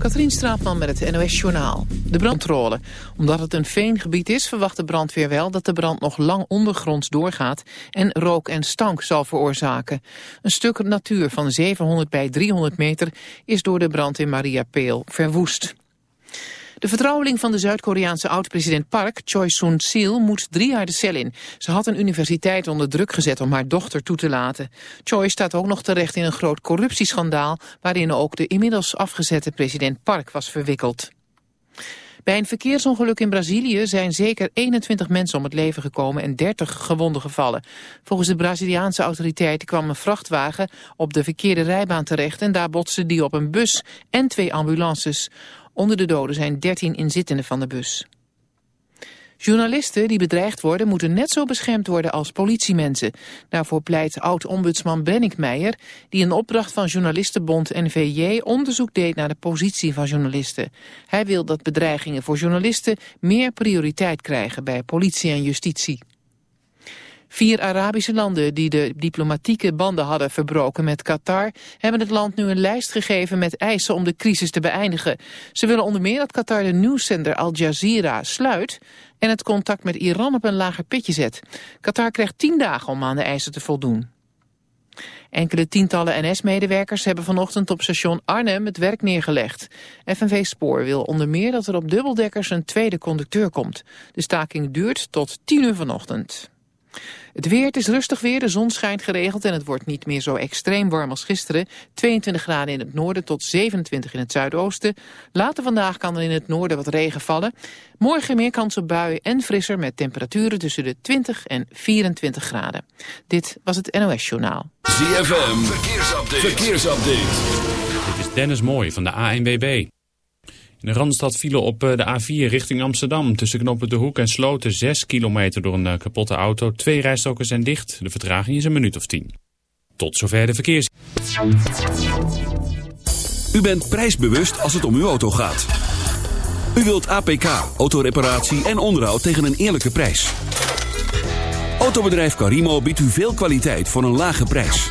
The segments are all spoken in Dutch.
Katrien Straatman met het NOS Journaal. De brandcontrole. Omdat het een veengebied is, verwacht de brandweer wel dat de brand nog lang ondergronds doorgaat en rook en stank zal veroorzaken. Een stuk natuur van 700 bij 300 meter is door de brand in Maria Peel verwoest. De vertrouweling van de Zuid-Koreaanse oud-president Park, Choi Soon-sil, moet drie jaar de cel in. Ze had een universiteit onder druk gezet om haar dochter toe te laten. Choi staat ook nog terecht in een groot corruptieschandaal... waarin ook de inmiddels afgezette president Park was verwikkeld. Bij een verkeersongeluk in Brazilië zijn zeker 21 mensen om het leven gekomen en 30 gewonden gevallen. Volgens de Braziliaanse autoriteiten kwam een vrachtwagen op de verkeerde rijbaan terecht en daar botste die op een bus en twee ambulances. Onder de doden zijn 13 inzittenden van de bus. Journalisten die bedreigd worden moeten net zo beschermd worden als politiemensen. Daarvoor pleit oud-ombudsman Brennick Meijer... die in opdracht van journalistenbond NVJ onderzoek deed naar de positie van journalisten. Hij wil dat bedreigingen voor journalisten meer prioriteit krijgen bij politie en justitie. Vier Arabische landen die de diplomatieke banden hadden verbroken met Qatar... hebben het land nu een lijst gegeven met eisen om de crisis te beëindigen. Ze willen onder meer dat Qatar de nieuwszender Al Jazeera sluit... en het contact met Iran op een lager pitje zet. Qatar krijgt tien dagen om aan de eisen te voldoen. Enkele tientallen NS-medewerkers hebben vanochtend op station Arnhem het werk neergelegd. FNV Spoor wil onder meer dat er op dubbeldekkers een tweede conducteur komt. De staking duurt tot tien uur vanochtend. Het weer, het is rustig weer, de zon schijnt geregeld en het wordt niet meer zo extreem warm als gisteren. 22 graden in het noorden tot 27 in het zuidoosten. Later vandaag kan er in het noorden wat regen vallen. Morgen meer kans op buien en frisser met temperaturen tussen de 20 en 24 graden. Dit was het NOS Journaal. ZFM, verkeersupdate. verkeersupdate. Dit is Dennis Mooij van de ANWB. In de Randstad vielen op eh, de A4 richting Amsterdam. Tussen knoppen De Hoek en Sloten 6 kilometer door een eh, kapotte auto. Twee rijstroken zijn dicht. De vertraging is een minuut of 10. Tot zover de verkeers. U bent prijsbewust als het om uw auto gaat. U wilt APK, autoreparatie en onderhoud tegen een eerlijke prijs. Autobedrijf Carimo biedt u veel kwaliteit voor een lage prijs.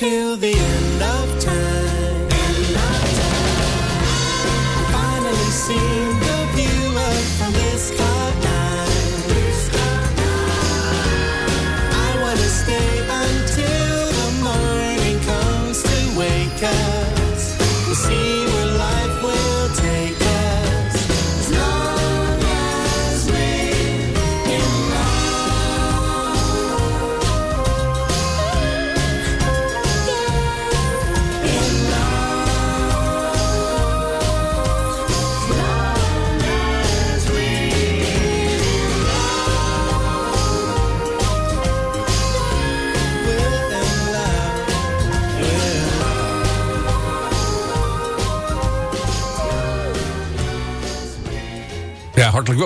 Till the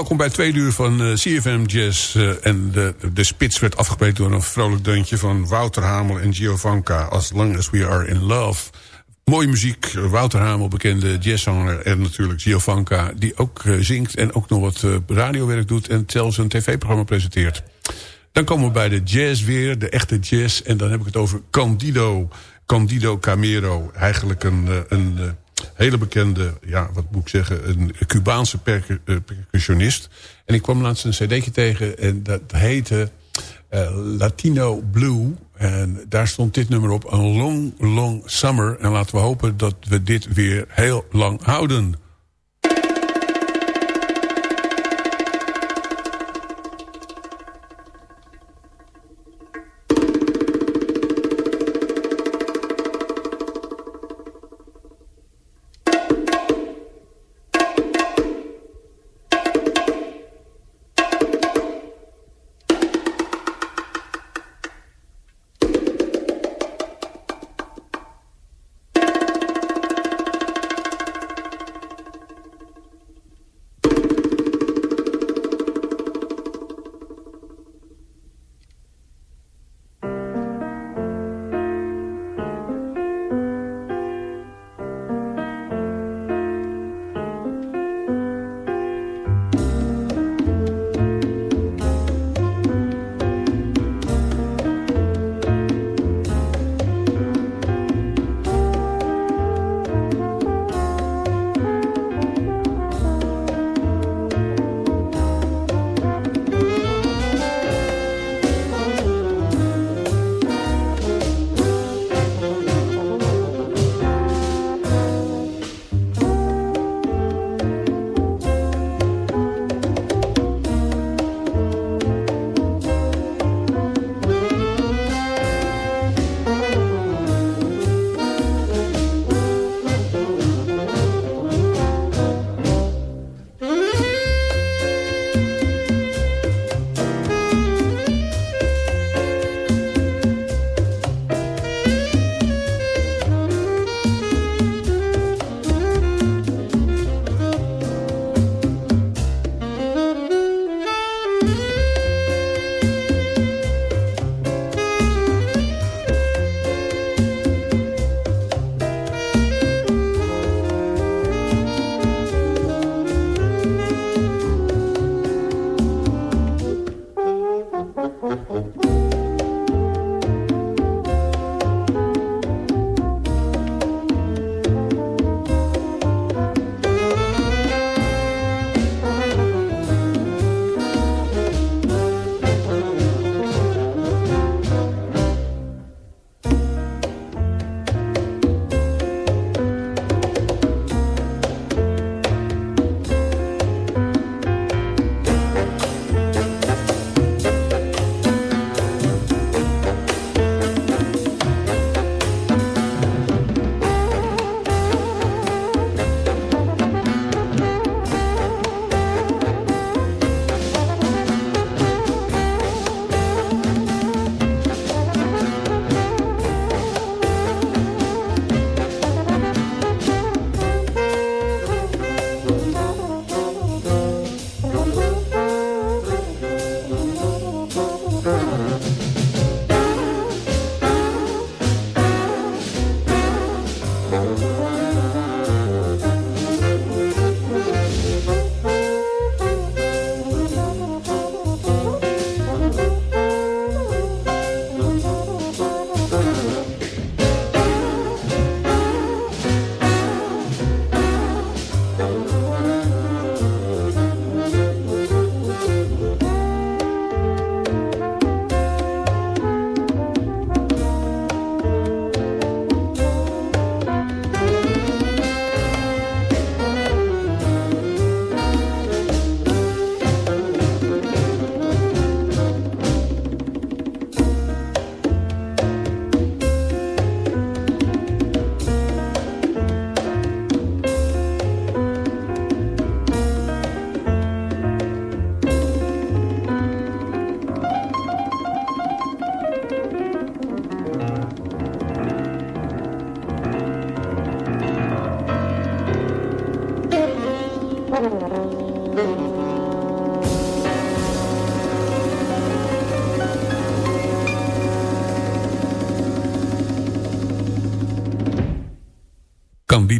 welkom bij tweede uur van eh, CFM Jazz. eh, en de, de spits werd afgebreid door een vrolijk deuntje van Wouter Hamel en Giovanka. As long as we are in love. Mooie muziek, Wouter Hamel, bekende jazzzanger. En natuurlijk Giovanka, die ook eh, zingt en ook nog wat eh, radiowerk doet. En zelfs een tv-programma presenteert. Dan komen we bij de jazz weer, de echte jazz. En dan heb ik het over Candido. Candido Camero. Eigenlijk een, eh, een eh, hele bekende, ja, wat moet ik zeggen... een Cubaanse eh, percussionist. En ik kwam laatst een cd'tje tegen en dat heette eh, Latino Blue. En daar stond dit nummer op, een long, long summer. En laten we hopen dat we dit weer heel lang houden.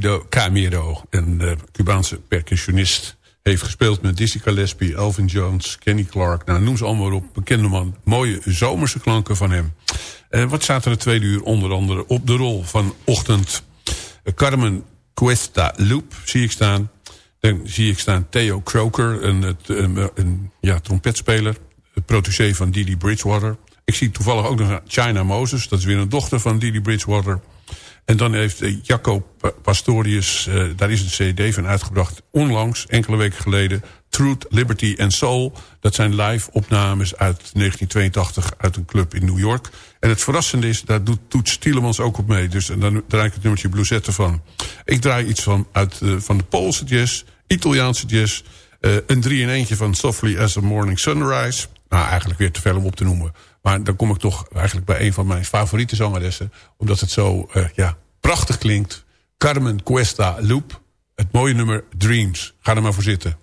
Candido Camero, een uh, Cubaanse percussionist... heeft gespeeld met Dizzy Gillespie, Elvin Jones, Kenny Clark... nou, noem ze allemaal op, bekende man. Mooie zomerse klanken van hem. Uh, wat staat er de tweede uur onder andere op de rol van ochtend? Carmen Cuesta Loop zie ik staan. Dan zie ik staan Theo Croker, een, een, een ja, trompetspeler... protégé van Didi Bridgewater. Ik zie toevallig ook nog China Moses, dat is weer een dochter van Didi Bridgewater... En dan heeft uh, Jaco Pastorius, uh, daar is een cd van uitgebracht... onlangs, enkele weken geleden... Truth, Liberty and Soul. Dat zijn live opnames uit 1982 uit een club in New York. En het verrassende is, daar doet Toets Stielemans ook op mee. Dus dan draai ik het nummertje Bluesette van. Ik draai iets van, uit, uh, van de Poolse jazz, Italiaanse jazz... een drie in eentje van Softly as a Morning Sunrise. Nou, eigenlijk weer te veel om op te noemen. Maar dan kom ik toch eigenlijk bij een van mijn favoriete zangeressen. Omdat het zo uh, ja, prachtig klinkt. Carmen Cuesta Loop. Het mooie nummer Dreams. Ga er maar voor zitten.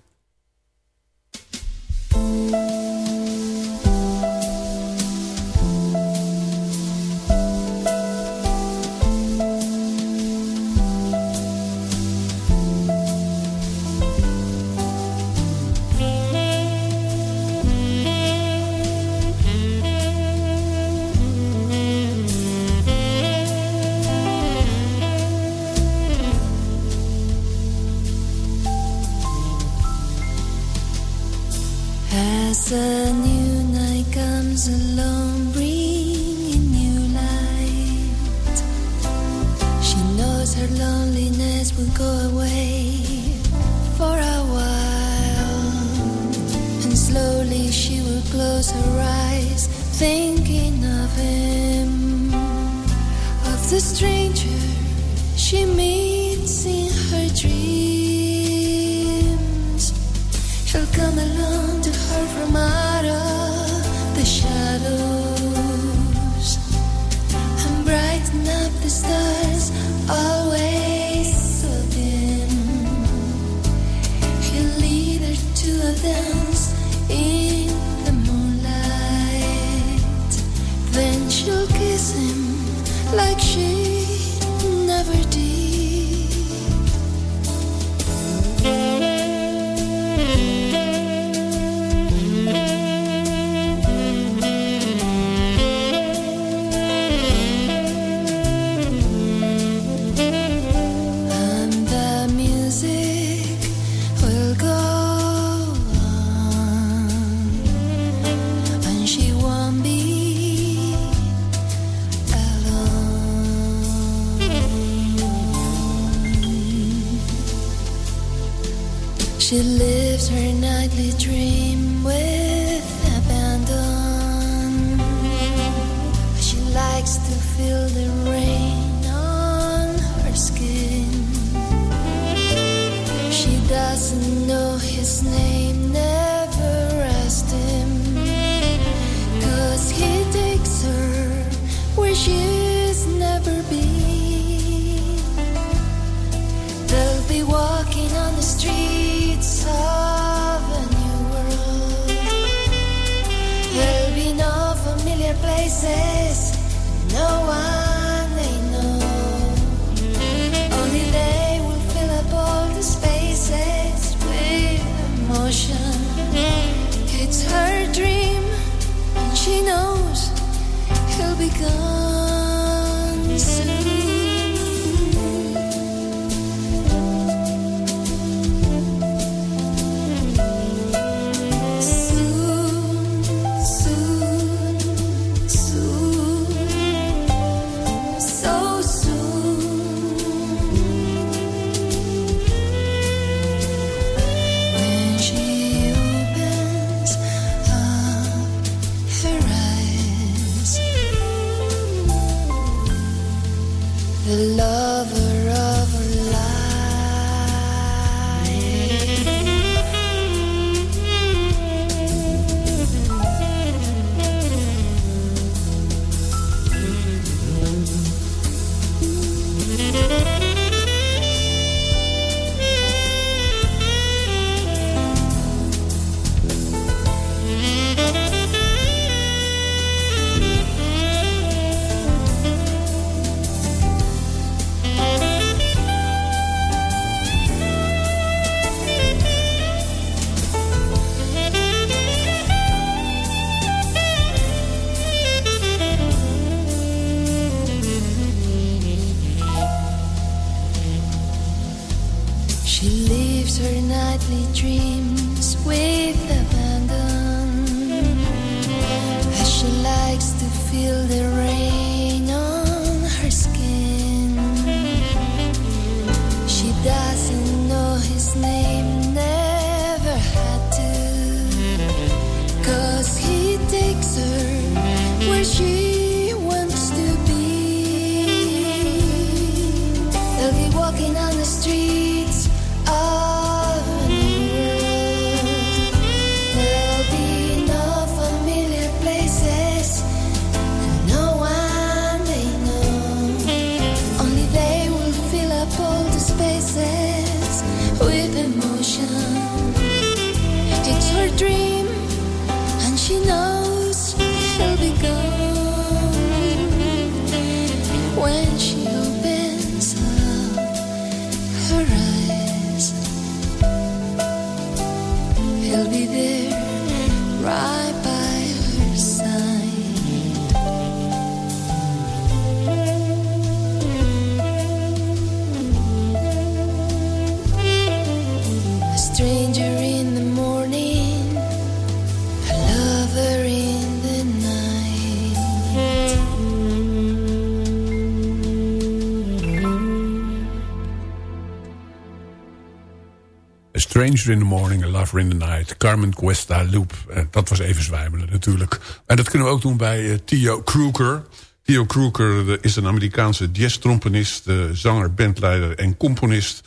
In the Morning, A Lover in the Night. Carmen Cuesta Loop. Eh, dat was even zwijmelen natuurlijk. En dat kunnen we ook doen bij eh, Theo Kruger. Theo Kruger is een Amerikaanse jazz-trompenist... eh, zanger, bandleider en componist...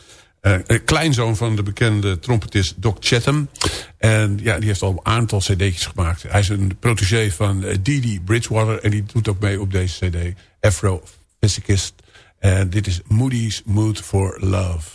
Kleinzoon van de bekende trompetist Doc Chatham. En ja, die heeft al een aantal cd'tjes gemaakt. Hij is een protégé van eh, Didi Bridgewater... en die doet ook mee op deze cd. Afrophysicist. En dit is Moody's Mood for Love.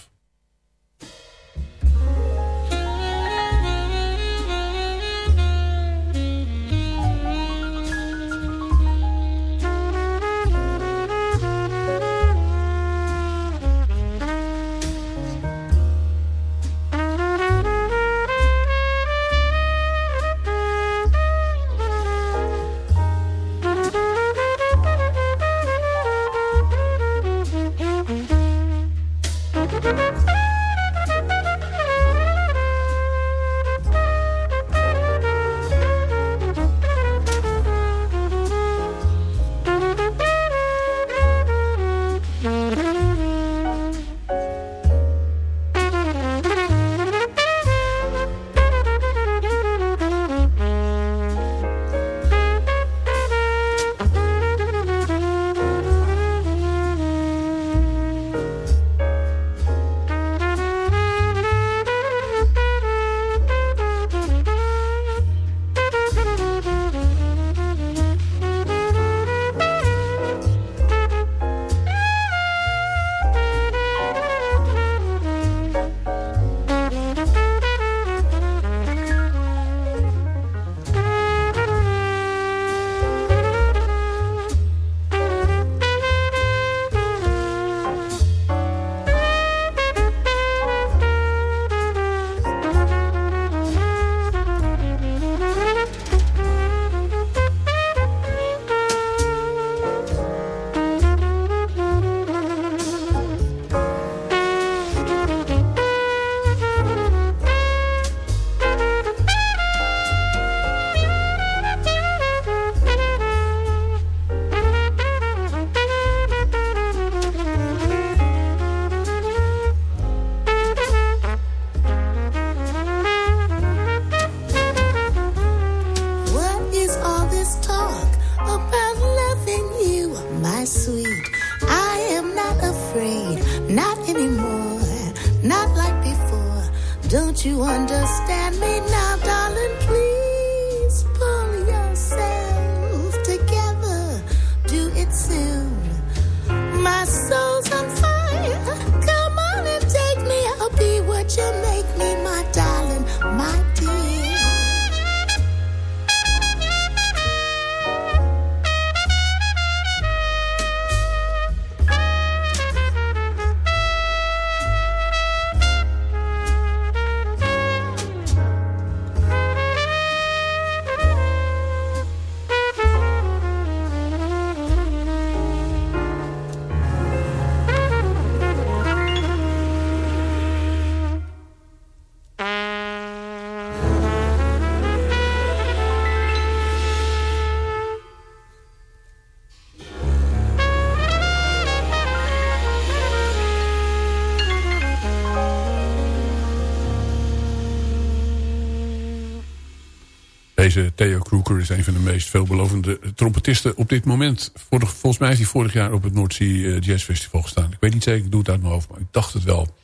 Deze Theo Kroeker is een van de meest veelbelovende trompetisten op dit moment. Volgens mij is hij vorig jaar op het Noordzee eh, Jazz Festival gestaan. Ik weet niet zeker, ik doe het uit mijn hoofd, maar ik dacht het wel.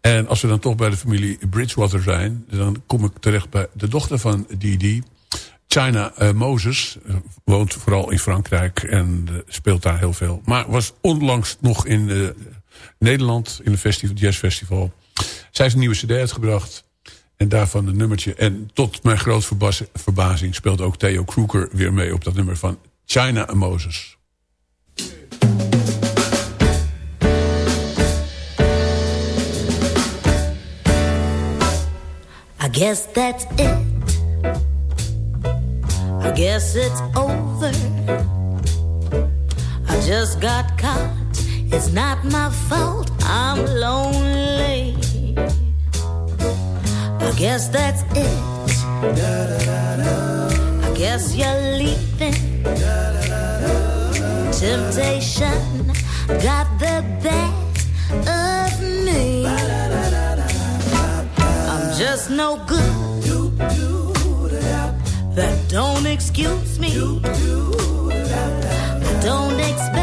En als we dan toch bij de familie Bridgewater zijn... dan kom ik terecht bij de dochter van Didi... China eh, Moses eh, woont vooral in Frankrijk en speelt daar heel veel. Maar was onlangs nog in Nederland in een festival, jazzfestival. Zij heeft een nieuwe cd uitgebracht. En daarvan een nummertje. En tot mijn groot verbaz- verbazing speelt ook Theo Kroeker weer mee op dat nummer van China Moses. I guess that's it. I guess it's over. I just got caught. It's not my fault. I'm lonely. I guess that's it. I guess you're leaving. Temptation got the best of me. I'm just no good. That don't excuse me. I don't expect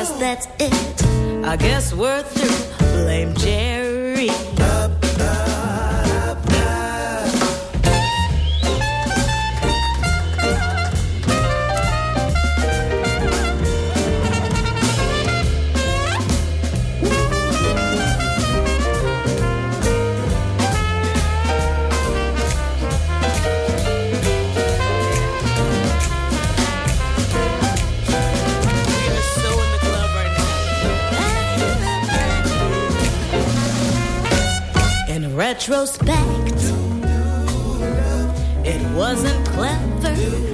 guess that's it. I guess we're through. Blame Jerry. In retrospect, it wasn't clever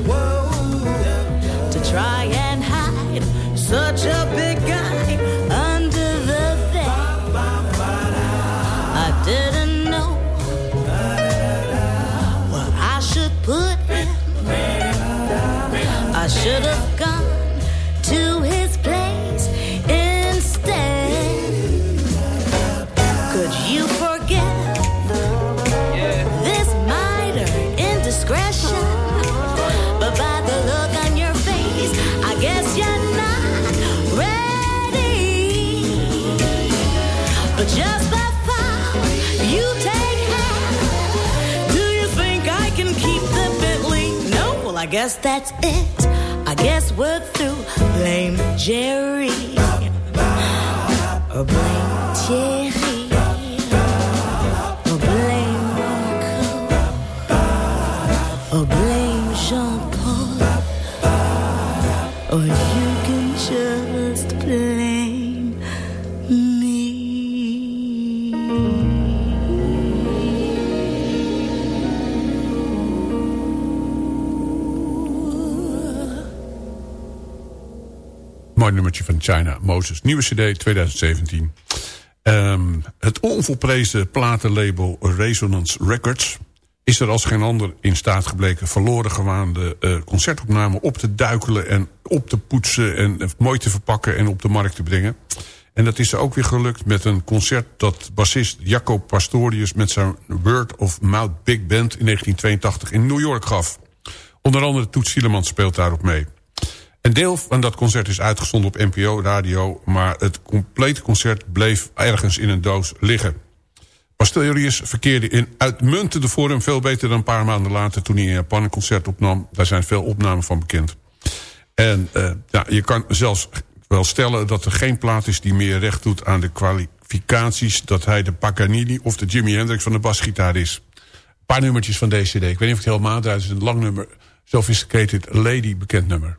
that's it. I guess we're through. Blame Jerry. Blame Thierry. Mooi nummertje van China Moses. Nieuwe cd 2017. Ehm, het onvolprezen platenlabel Resonance Records... is er als geen ander in staat gebleken... verloren gewaande eh, concertopnamen op te duikelen... en op te poetsen en eh, mooi te verpakken en op de markt te brengen. En dat is ook weer gelukt met een concert... dat bassist Jaco Pastorius met zijn Word of Mouth Big Band... in 1982 in New York gaf. Onder andere Toet Sielemans speelt daarop mee. Een deel van dat concert is uitgezonden op NPO Radio... maar het complete concert bleef ergens in een doos liggen. Pastorius verkeerde in uitmuntende vorm... veel beter dan een paar maanden later toen hij in Japan een concert opnam. Daar zijn veel opnamen van bekend. En uh, ja, je kan zelfs wel stellen dat er geen plaat is... die meer recht doet aan de kwalificaties... dat hij de Paganini of de Jimi Hendrix van de basgitaar is. Een paar nummertjes van deze cd. Ik weet niet of het helemaal. Het is een lang nummer. Sophisticated Lady, bekend nummer.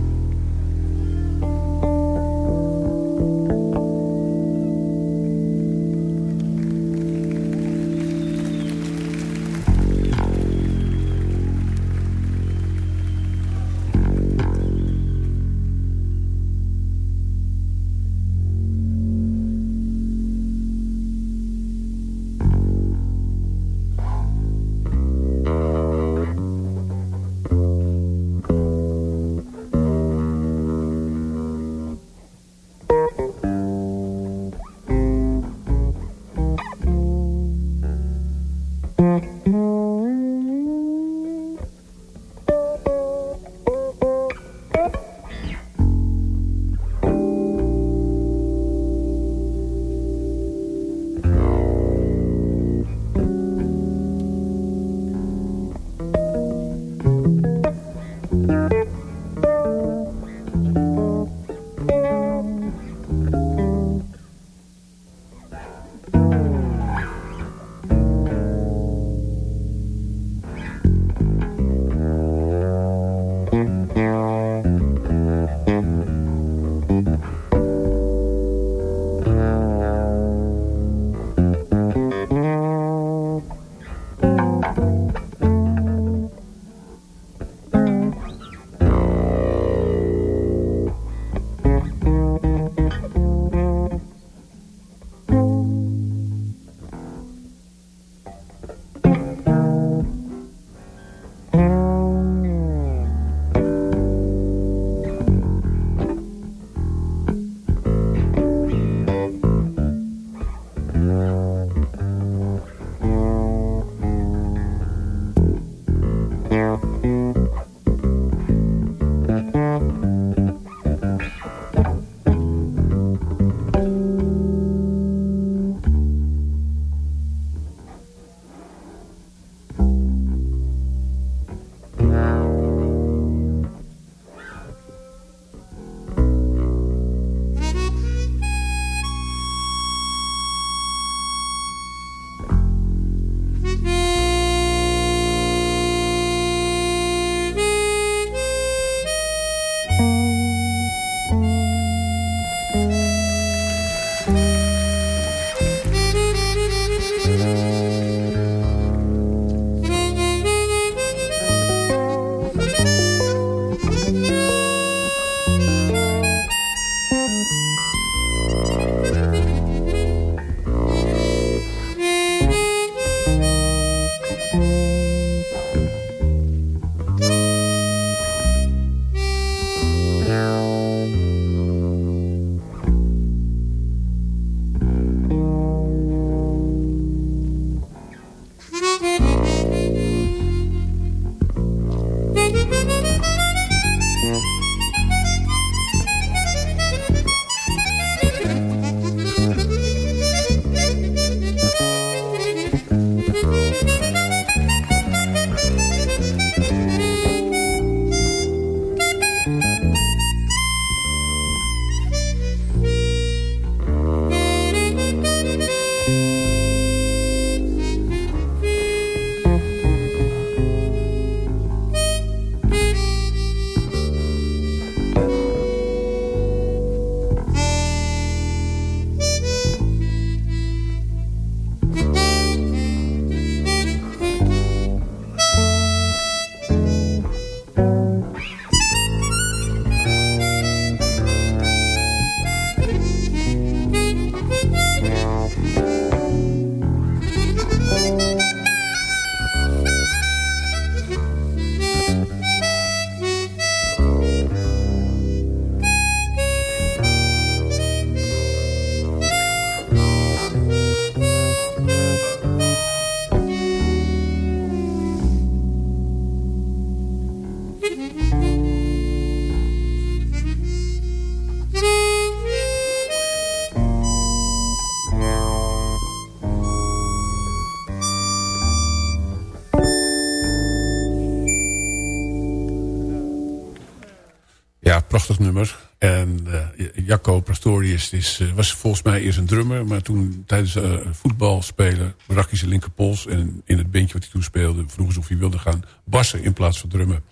prachtig nummer. En uh, Jacco Pastorius is, uh, was volgens mij eerst een drummer. Maar toen tijdens uh, voetbal spelen brak hij zijn linkerpols. En in het bandje wat hij toen speelde vroegen ze of hij wilde gaan bassen in plaats van drummen.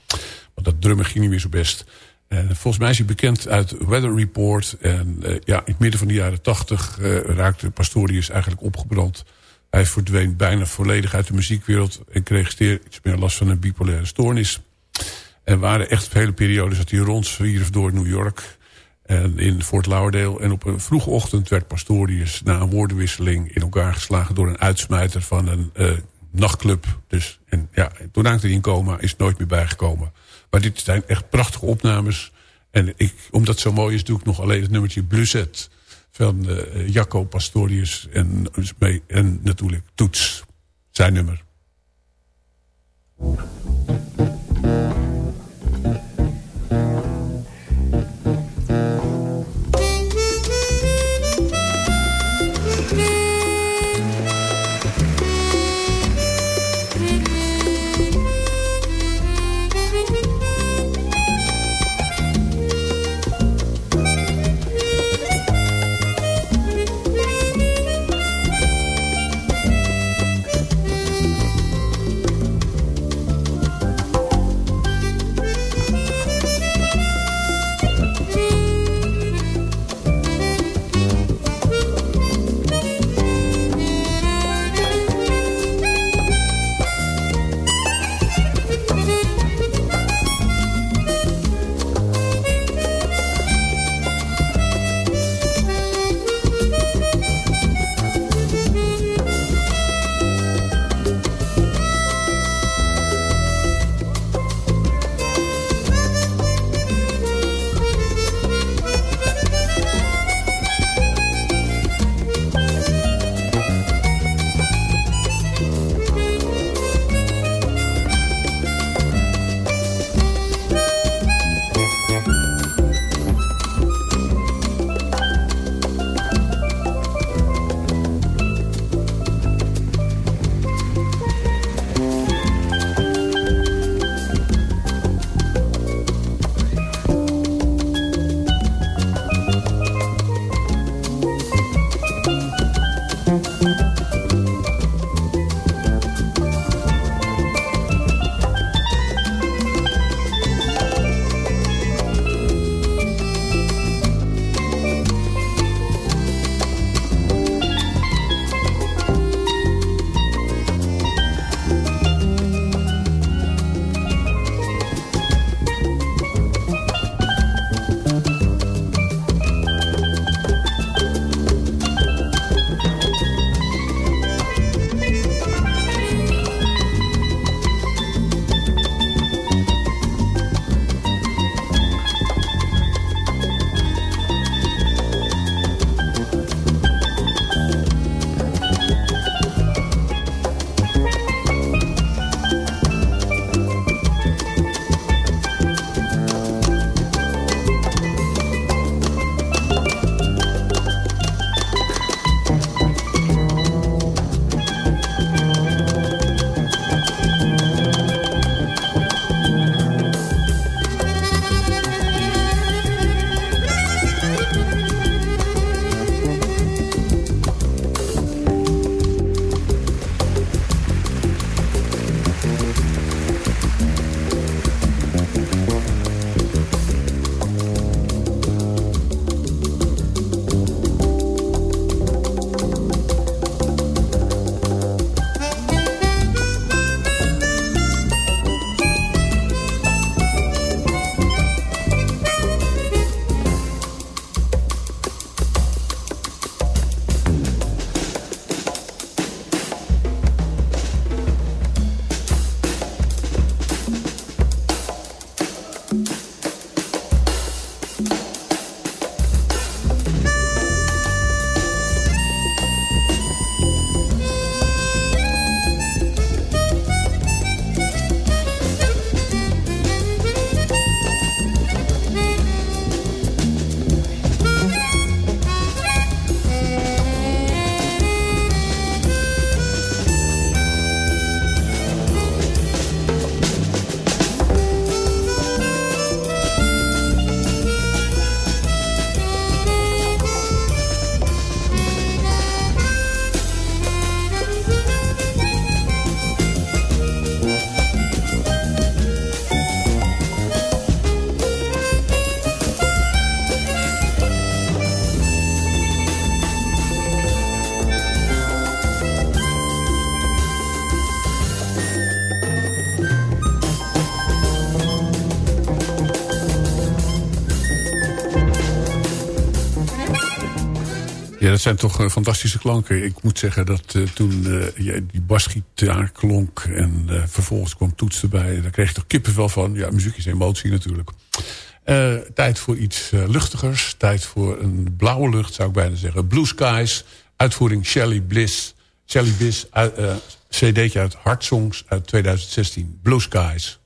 Want dat drummen ging niet meer zo best. En volgens mij is hij bekend uit Weather Report. En ja, in het midden van de jaren tachtig raakte Pastorius eigenlijk opgebrand. Hij verdween bijna volledig uit de muziekwereld. En kreeg steeds meer last van een bipolaire stoornis. Er waren echt hele periodes dat hij rondzwierf door New York. En in Fort Lauderdale. En op een vroege ochtend werd Pastorius na een woordenwisseling in elkaar geslagen door een uitsmijter van een uh, nachtclub. Dus en ja, toen raakte hij in coma, is nooit meer bijgekomen. Maar dit zijn echt prachtige opnames. En ik, omdat het zo mooi is, doe ik nog alleen het nummertje Blueset van uh, Jacco Pastorius en, en natuurlijk Toets, zijn nummer. Dat zijn toch eh, fantastische klanken. Ik moet zeggen dat eh, toen ja, die basgitaar klonk... en vervolgens kwam toets erbij... daar kreeg je toch kippenvel van. Ja, muziek is emotie natuurlijk. Tijd voor iets luchtigers. Tijd voor een blauwe lucht, zou ik bijna zeggen. Blue Skies, uitvoering Shelly Bliss. Shelly Bliss, cd'tje uit Hard Songs uit 2016. Blue Skies.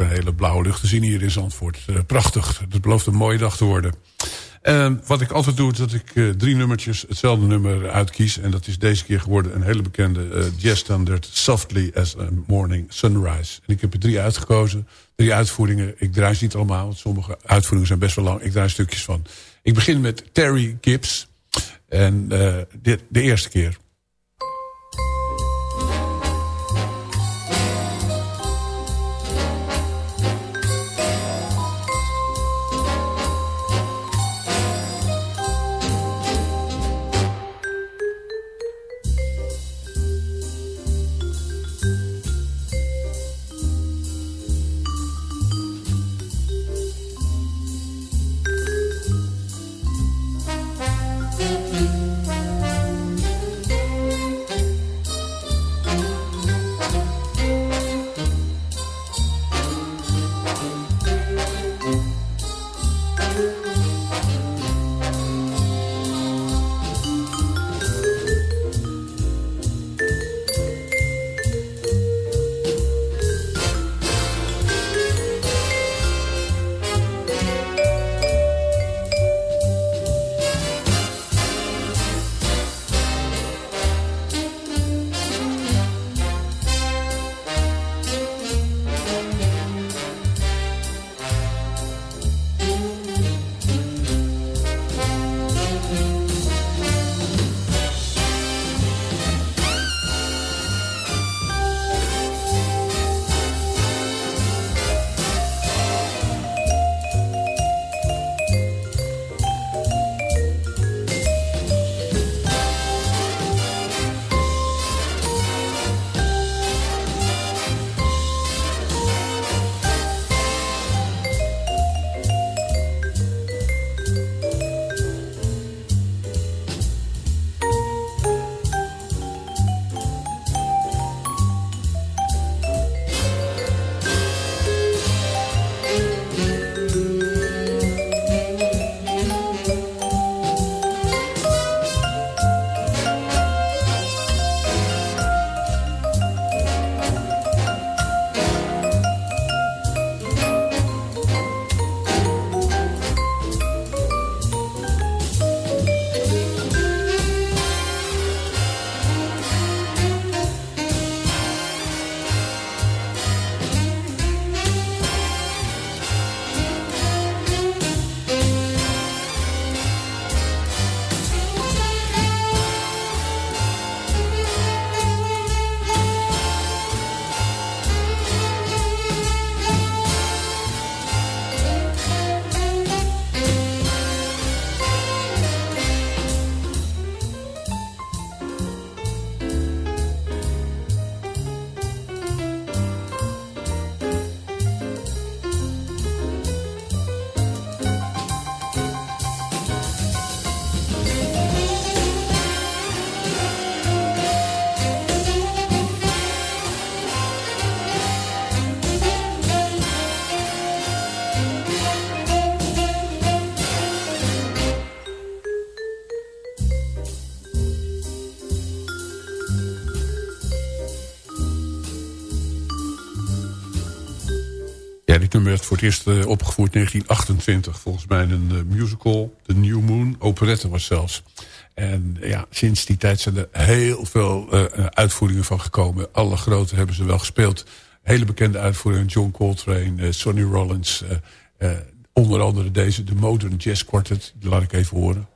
Een hele blauwe lucht te zien hier in Zandvoort. Eh, prachtig. Het belooft een mooie dag te worden. Eh, wat ik altijd doe, is dat ik eh, drie nummertjes hetzelfde nummer uitkies. En dat is deze keer geworden een hele bekende uh, jazzstandard. Softly as a Morning Sunrise. En ik heb er drie uitgekozen. Drie uitvoeringen. Ik draai ze niet allemaal, want sommige uitvoeringen zijn best wel lang. Ik draai stukjes van. Ik begin met Terry Gibbs. En eh, dit, de eerste keer. Nummer werd voor het eerst eh, opgevoerd in 1928. Volgens mij een eh, musical, The New Moon. Operette was zelfs. En ja, sinds die tijd zijn er heel veel eh, uitvoeringen van gekomen. Alle grote hebben ze wel gespeeld. Hele bekende uitvoeringen. John Coltrane, eh, Sonny Rollins. eh, eh, onder andere deze, de Modern Jazz Quartet. Die laat ik even horen.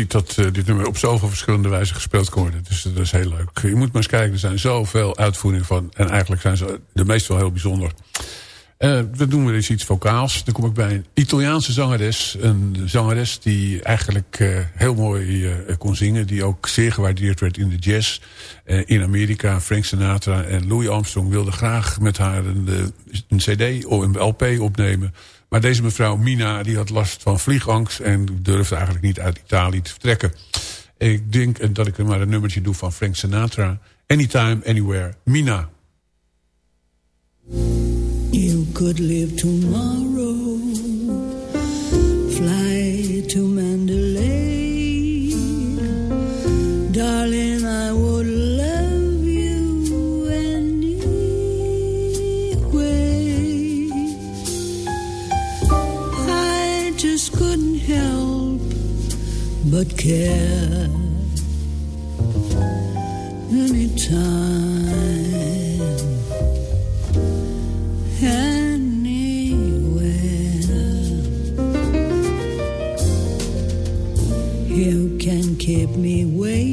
Ziet dat eh, dit nummer op zoveel verschillende wijzen gespeeld kan worden. Dus dat is heel leuk. Je moet maar eens kijken, er zijn zoveel uitvoeringen van. En eigenlijk zijn ze de meest wel heel bijzonder. Eh, we doen weer eens iets vocaals. Dan kom ik bij een Italiaanse zangeres. Een zangeres die eigenlijk eh, heel mooi eh, kon zingen. Die ook zeer gewaardeerd werd in de jazz. Eh, in Amerika, Frank Sinatra en Louis Armstrong wilden graag met haar eh, een cd of een LP opnemen. Maar deze mevrouw Mina die had last van vliegangst. En durfde eigenlijk niet uit Italië te vertrekken. Ik denk eh, dat ik er maar een nummertje doe van Frank Sinatra. Anytime, anywhere. Mina. You could live tomorrow, fly to Mandalay. Darling, but care. Anytime anywhere. You can keep me waiting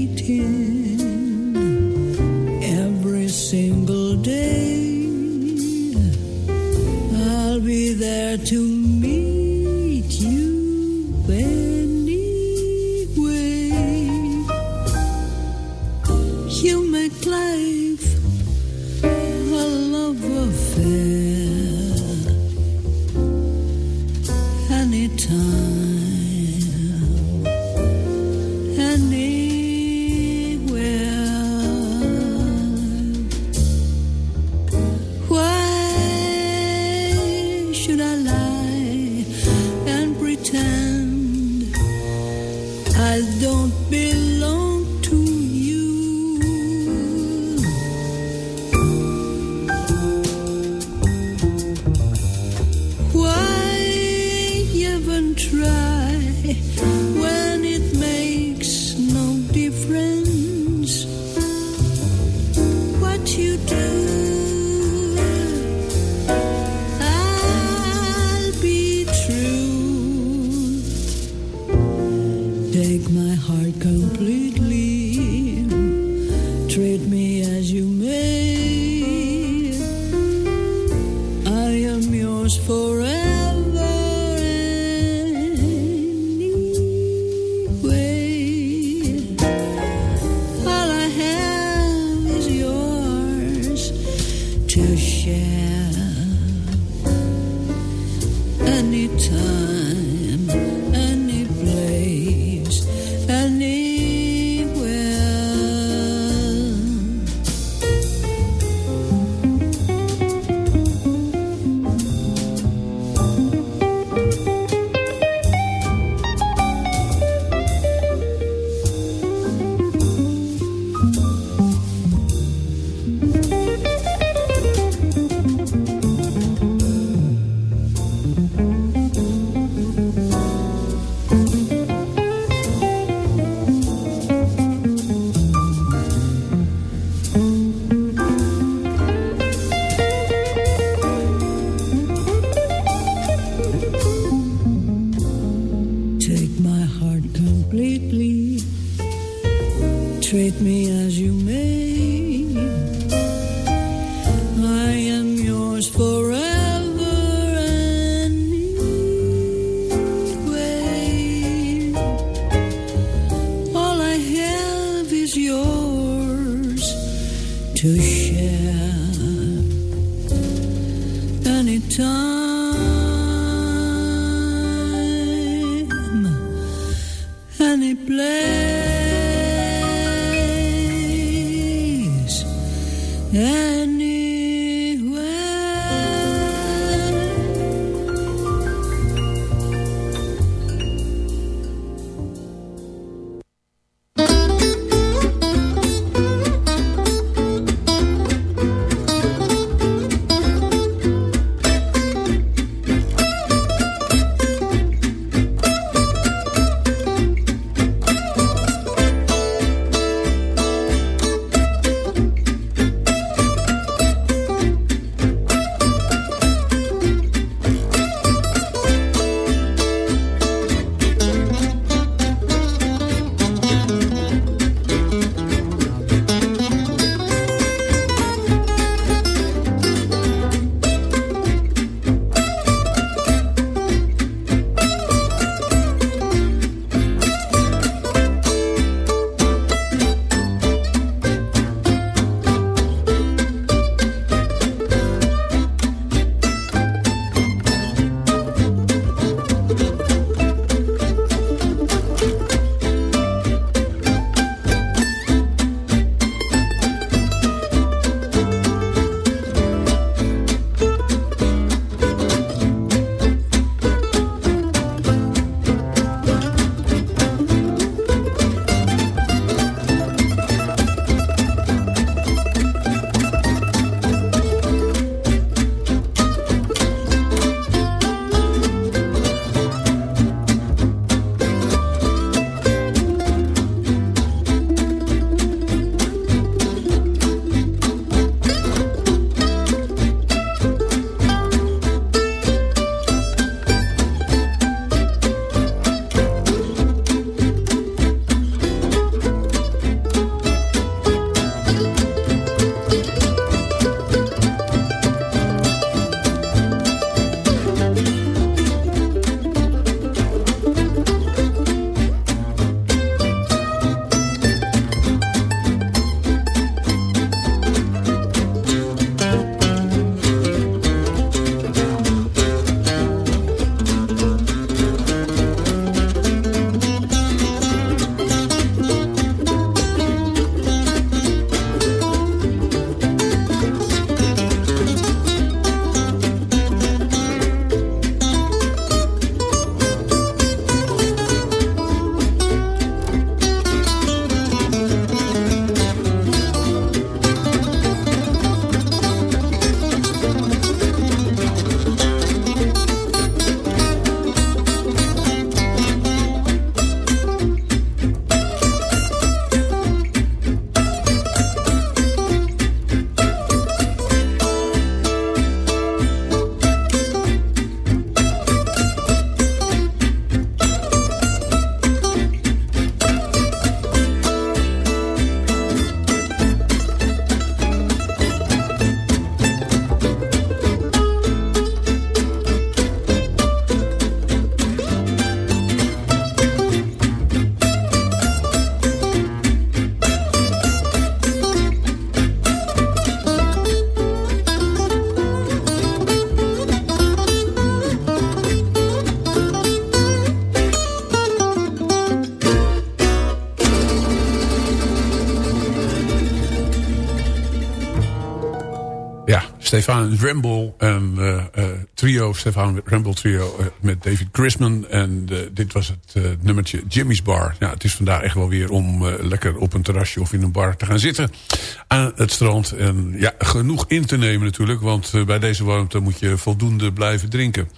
anytime, Ramble en eh, eh, trio, Stefan Ramble trio eh, met David Grisman. En dit was het nummertje Jimmy's Bar. Ja, het is vandaag echt wel weer om lekker op een terrasje of in een bar te gaan zitten aan het strand. En ja, genoeg in te nemen natuurlijk, want bij deze warmte moet je voldoende blijven drinken.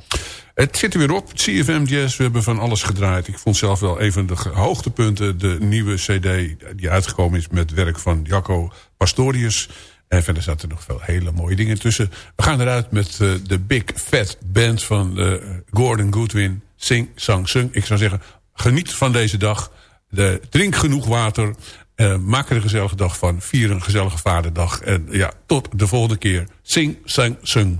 Het zit er weer op, CFM Jazz. We hebben van alles gedraaid. Ik vond zelf wel een van de hoogtepunten... de nieuwe cd die uitgekomen is met werk van Jacco Pastorius. En verder zaten er nog veel hele mooie dingen tussen. We gaan eruit met eh, de Big Fat Band van eh, Gordon Goodwin. Sing, sang, sung. Ik zou zeggen, geniet van deze dag. De, drink genoeg water. eh, maak er een gezellige dag van. Vier een gezellige vaderdag. En ja, tot de volgende keer. Sing, sang, sung.